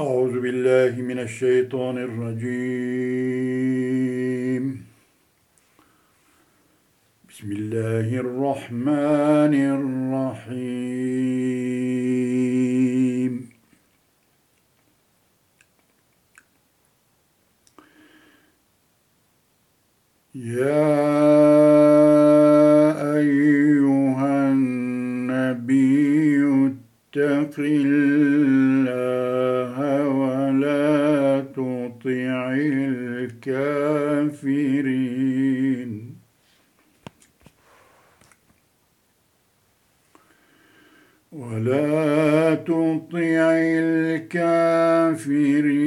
أعوذ بالله من الشيطان الرجيم. بسم الله الرحمن الرحيم. يا أيها النبي اتق الله تطع الكافرين ولا تطع الكافرين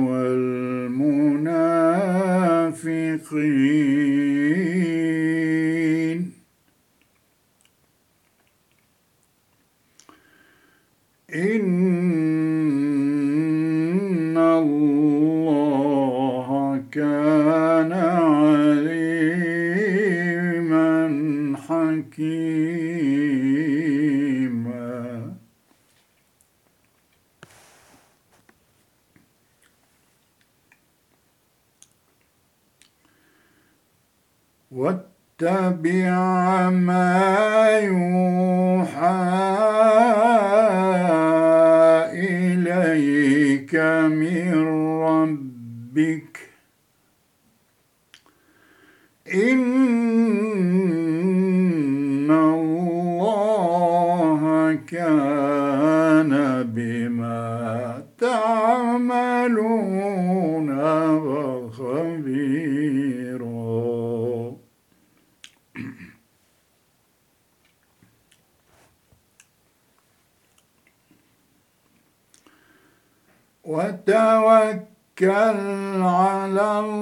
والمنافقين إن الله كان عليما حكيما واتبع ما يوحى إليك من ربك. إن الله كان بما تعملون وتوكل على الله.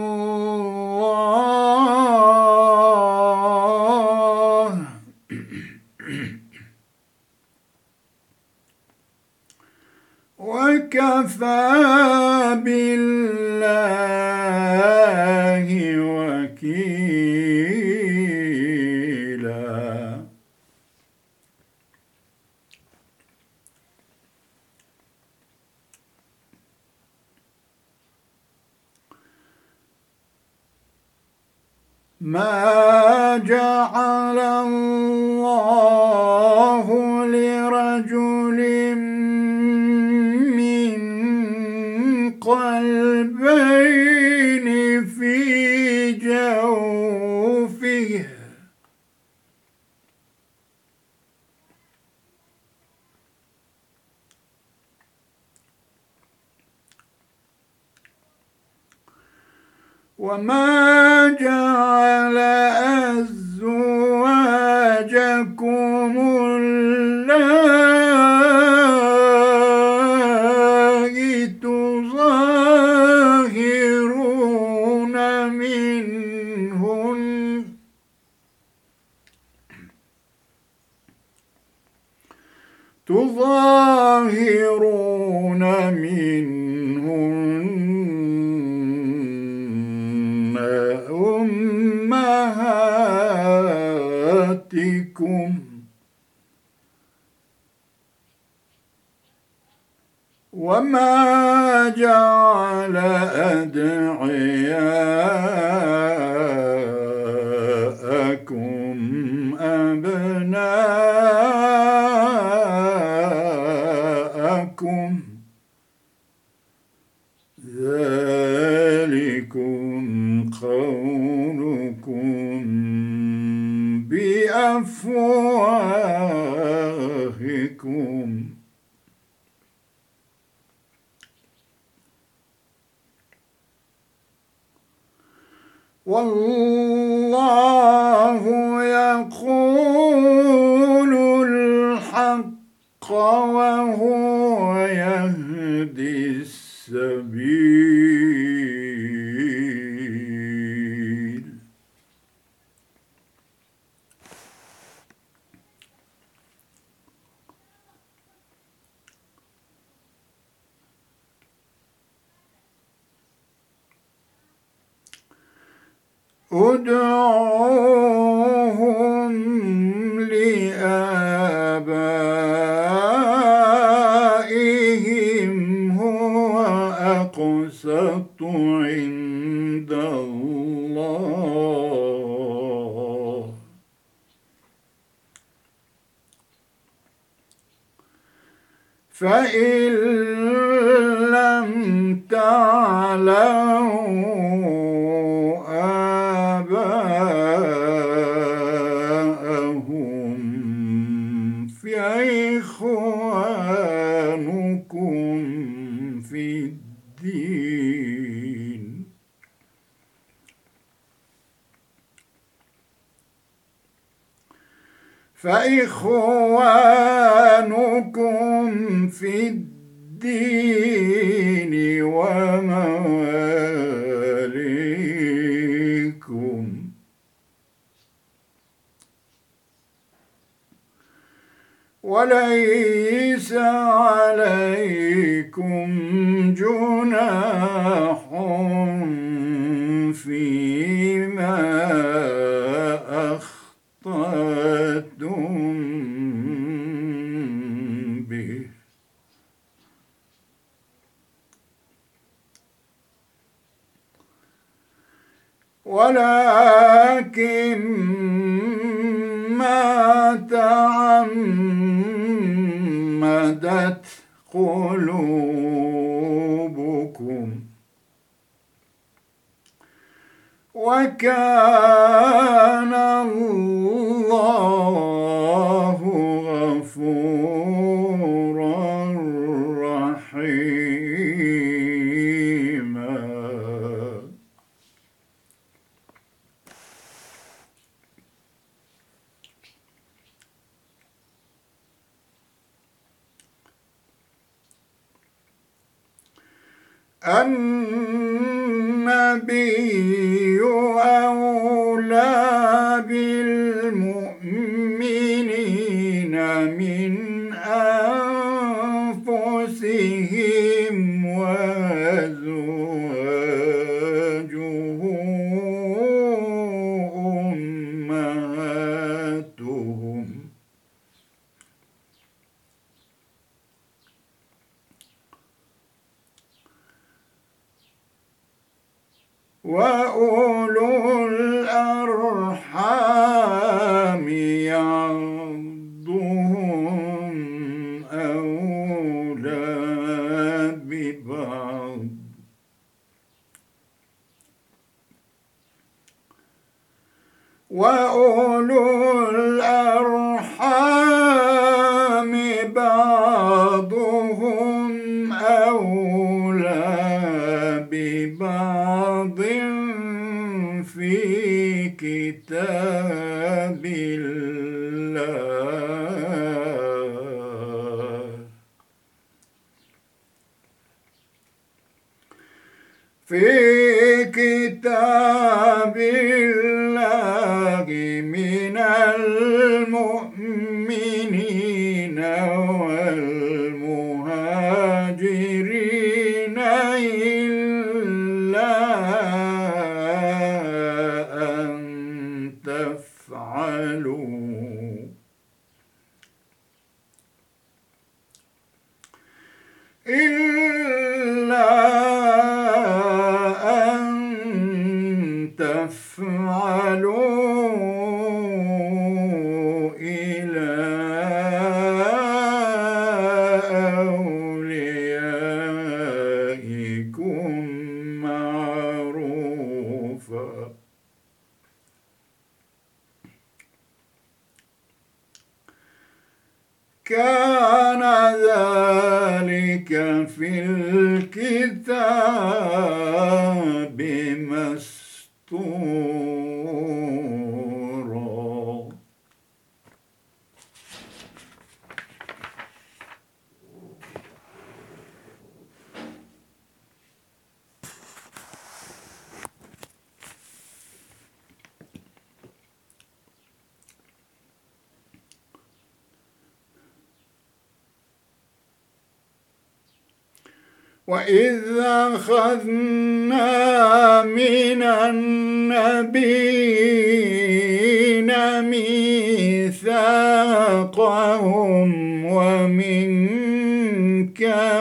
وكفى بالله وكيلا. ما جعل الله وما جعل أدعياءكم أبناءكم ذلكم قولكم بأفواهكم فإن ولكن ما تعمدت قلوبكم. وكان الله النبي وأولو حتى إن أخذنا من النبيين ميثاقهم ومنك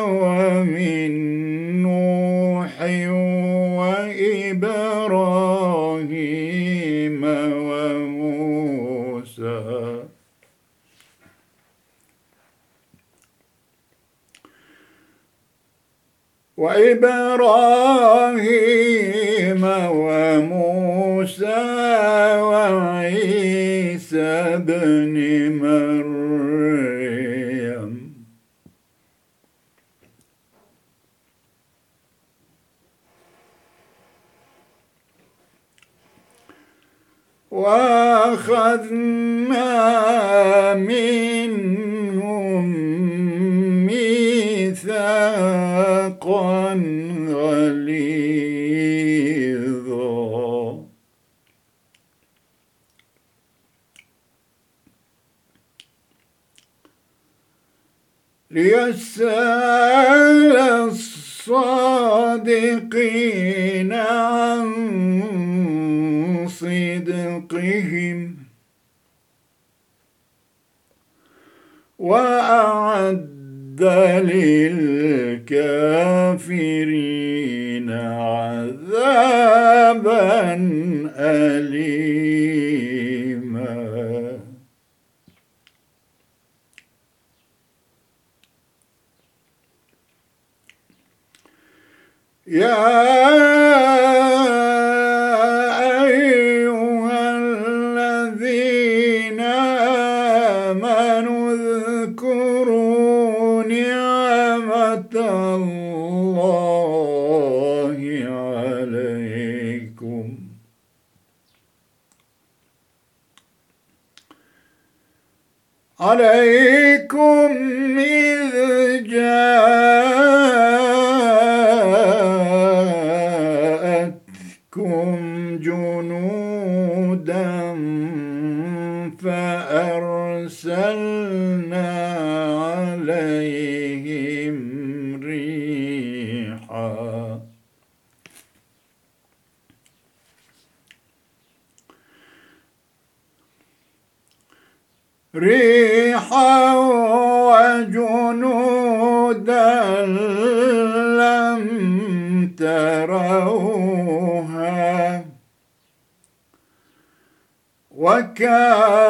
ومن كبرا للكافرين عذابا أليما. يا عليكم إذ جاءتكم جنودا فأرسلنا عليهم ريحا. ريحا God.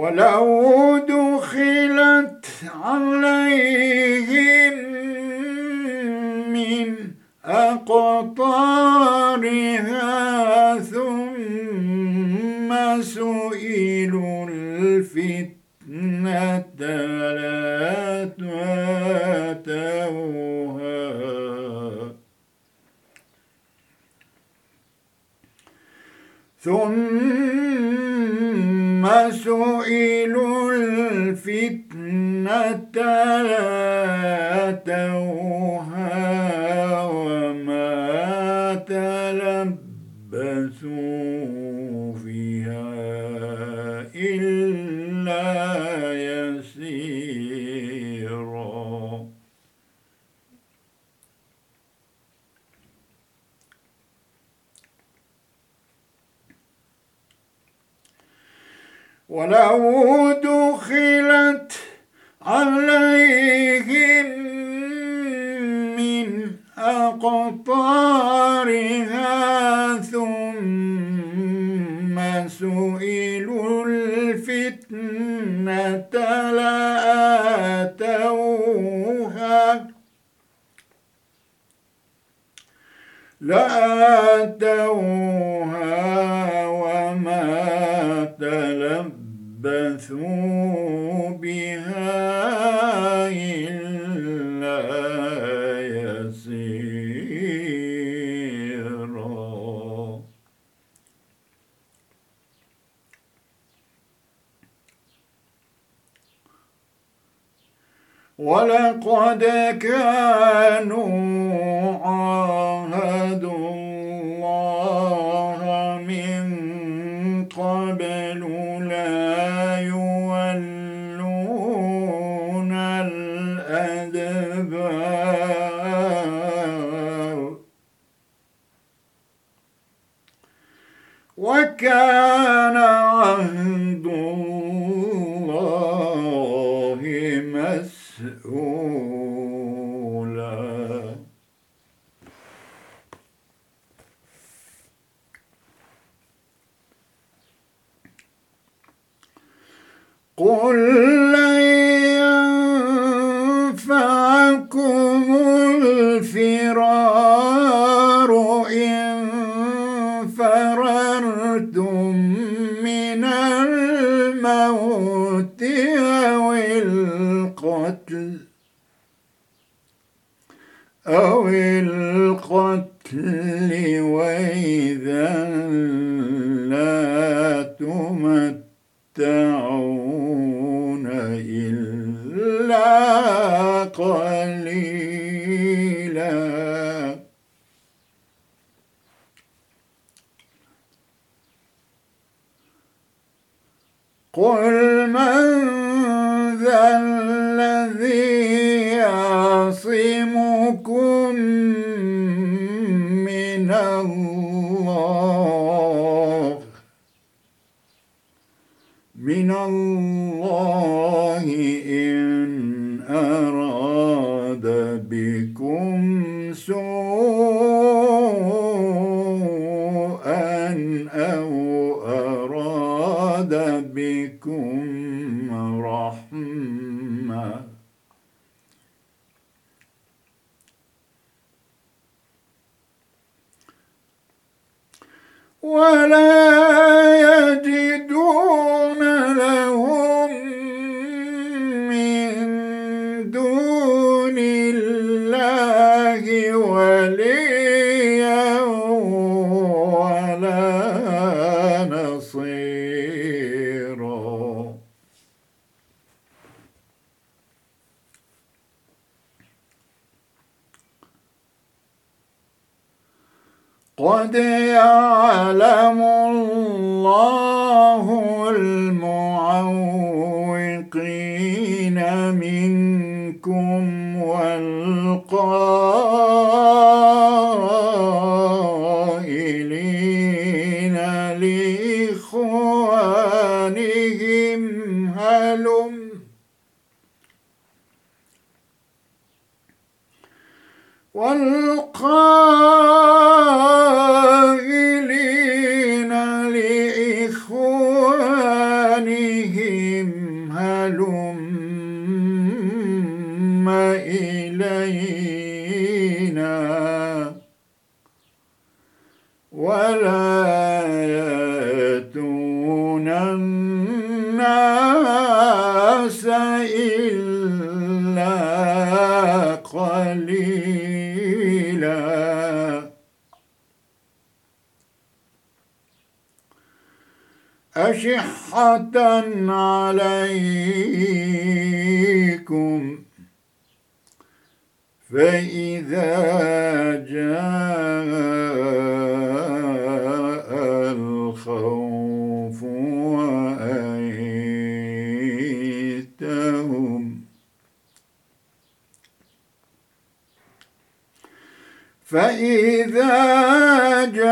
ولو دخلت عليهم من أقطارها ثم سئلوا الفتنة لا تاتوها. ثم سئلوا الفتنة لاتوها وما تلبسوا فيها إلا يسيرا ولو دخلت عليهم من أقطارها ثم سئلوا الفتنة لآتوها. لآتوها وما تلبثوا بها إلا ولقد كانوا وكان ثم فإذا جاء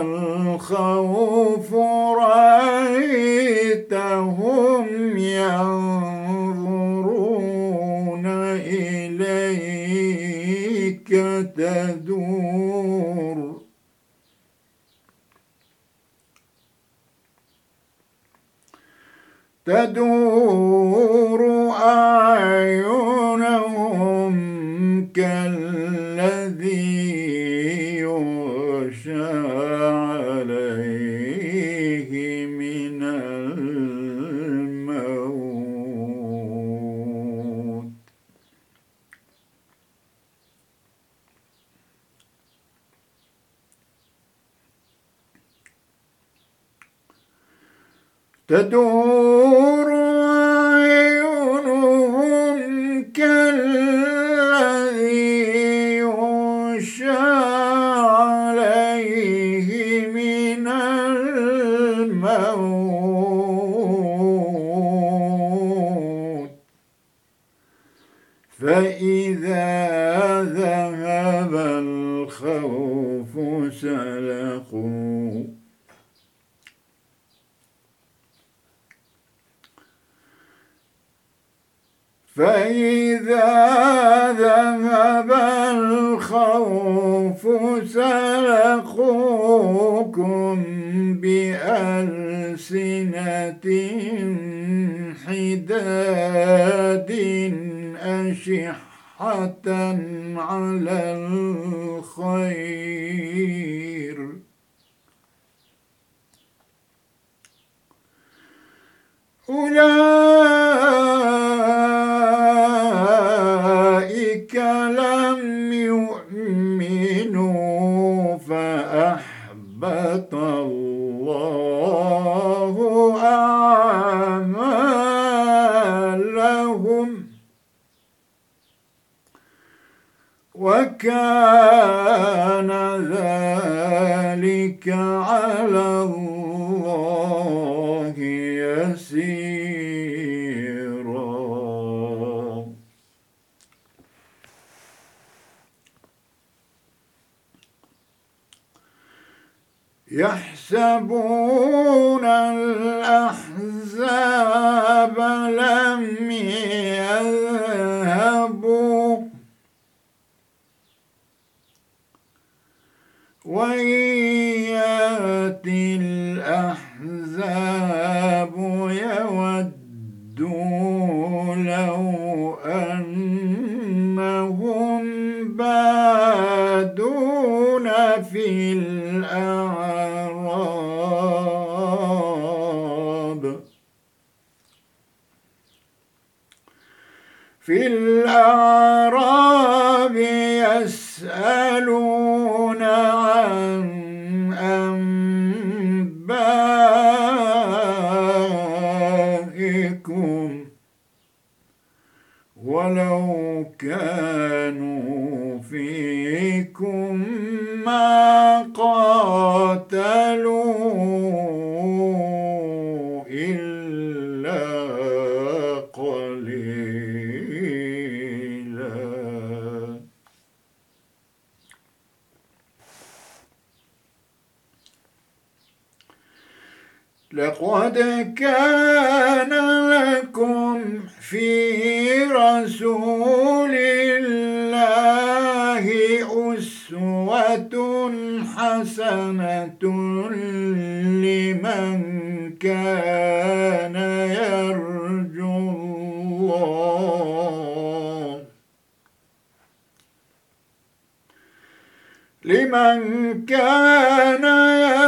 الخوف رأيتهم ينظرون إليك تدور. تدور تدور عيونهم كالذي يغشى عليه من الموت. فإذا ذهب الخوف سلقوه فإذا ذهب الخوف سلقوكم بألسنة حداد أشحة على الخير. أولئك كان ذلك على الله يسيرا. يحسبون الذين عليكم ما قاتلوا إلا قليلا. لقد كان لكم في رسول حسنة لمن كان يرجو الله. لمن كان يرجو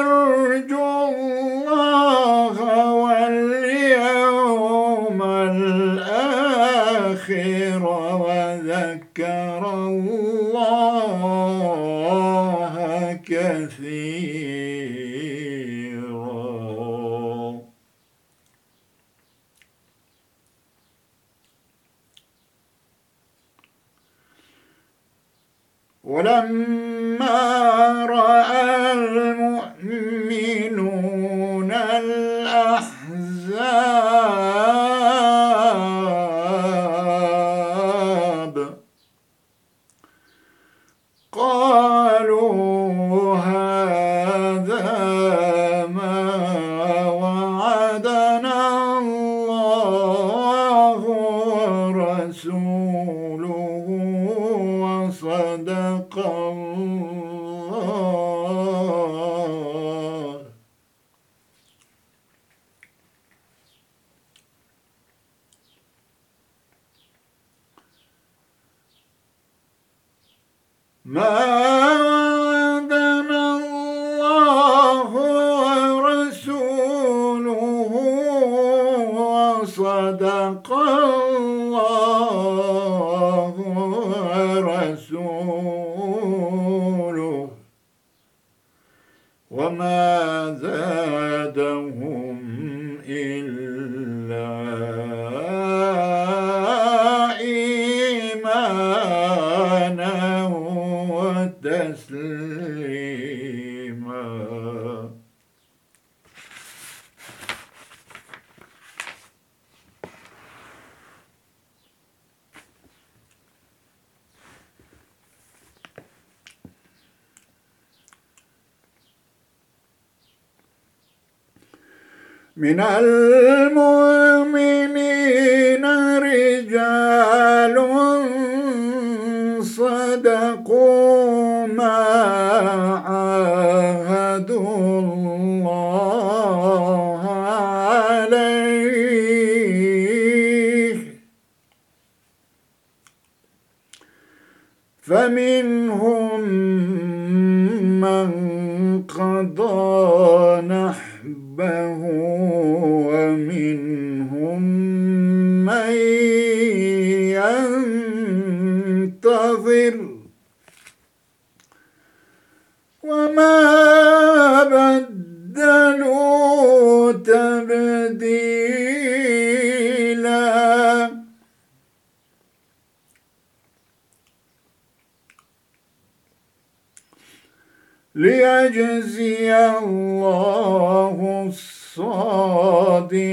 Minal.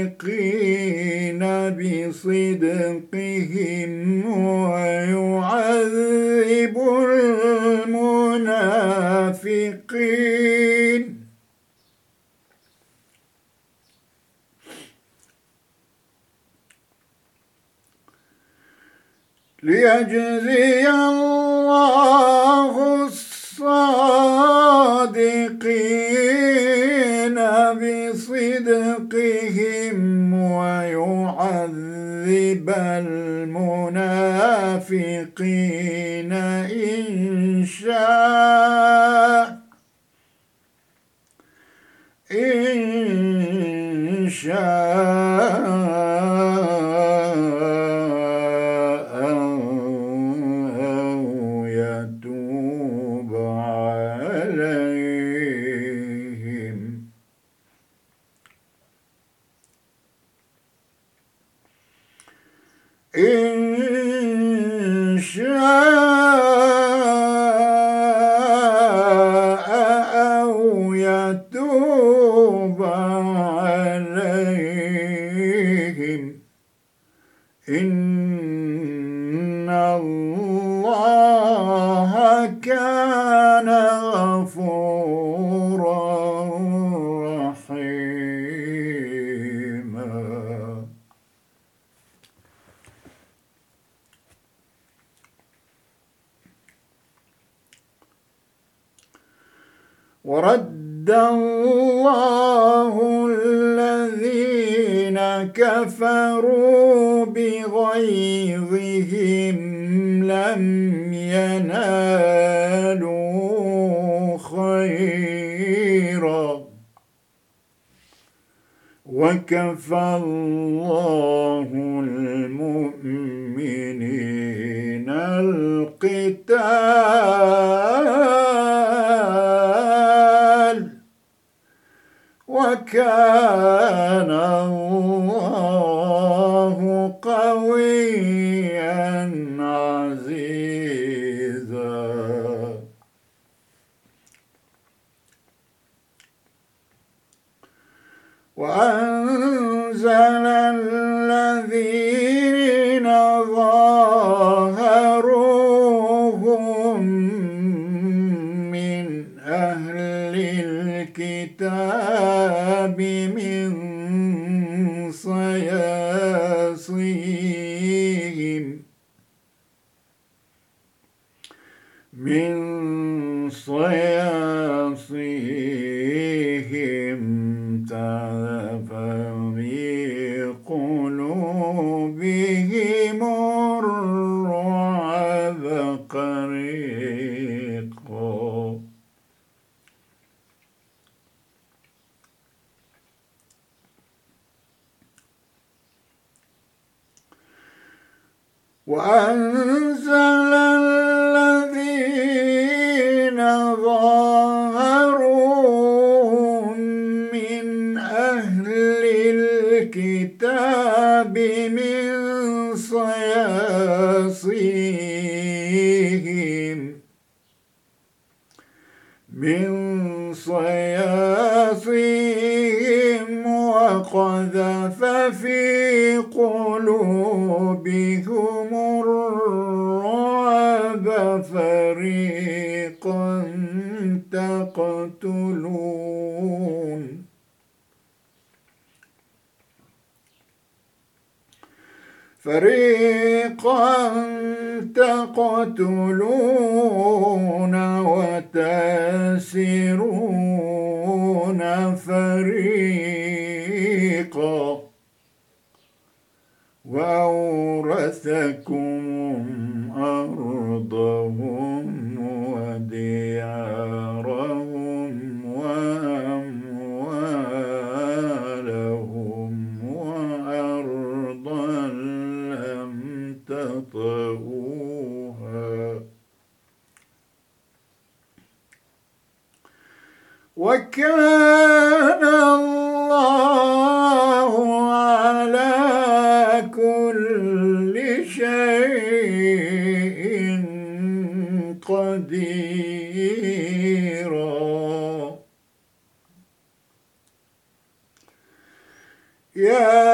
الصادقين بصدقهم ويعذب المنافقين. ليجزي الله الصادقين. بصدقهم ويعذب المنافقين إن شاء إن شاء. الله كان ورد الله الذين كفروا بغيظهم وكفى الله المؤمنين القتال وكان الله فريقا تقتلون. فريقا تقتلون وتاسرون فريقا. وأورثكم وديارهم وأموالهم وأرضا وكان الله Yeah.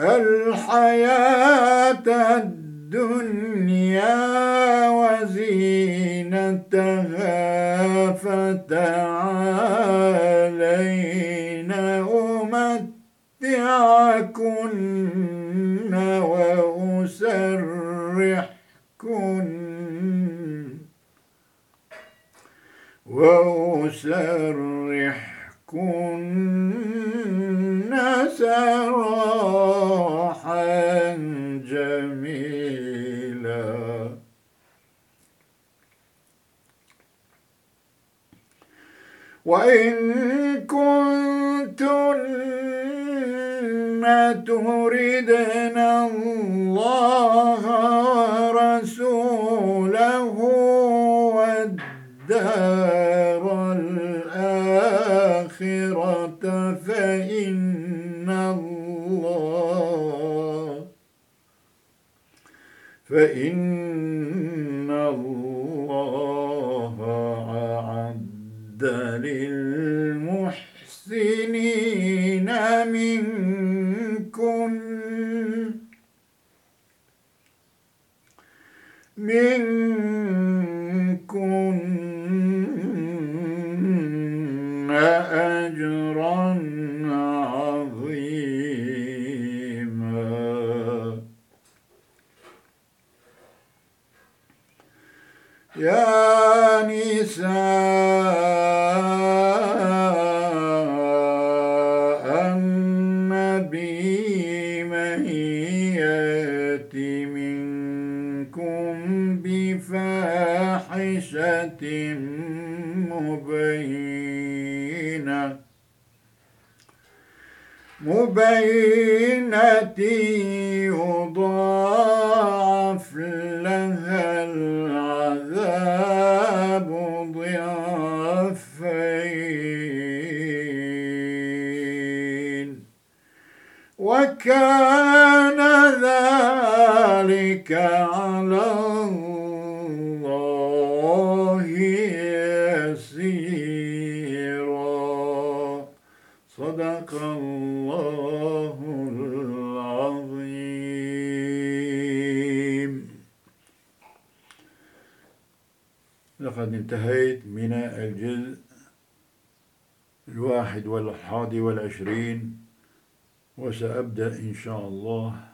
الحياة الدنيا وزينتها فتعالين أمتعكن وأسرحكن. وأسرحكن سراحا وإن كنتن تردن الله ورسوله والدار وكان ذلك على الله يسيرا. صدق الله العظيم. لقد انتهيت من الجزء الواحد والحادي والعشرين. وسأبدأ إن شاء الله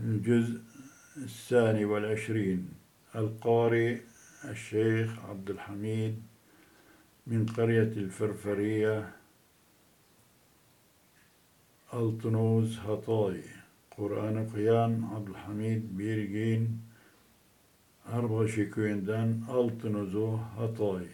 بالجزء الثاني والعشرين. القارئ الشيخ عبد الحميد من قرية الفرفرية الطنوز هطاي قرآن قيان عبد الحميد بيرجين أربع شكوين دان الطنوزو هطاي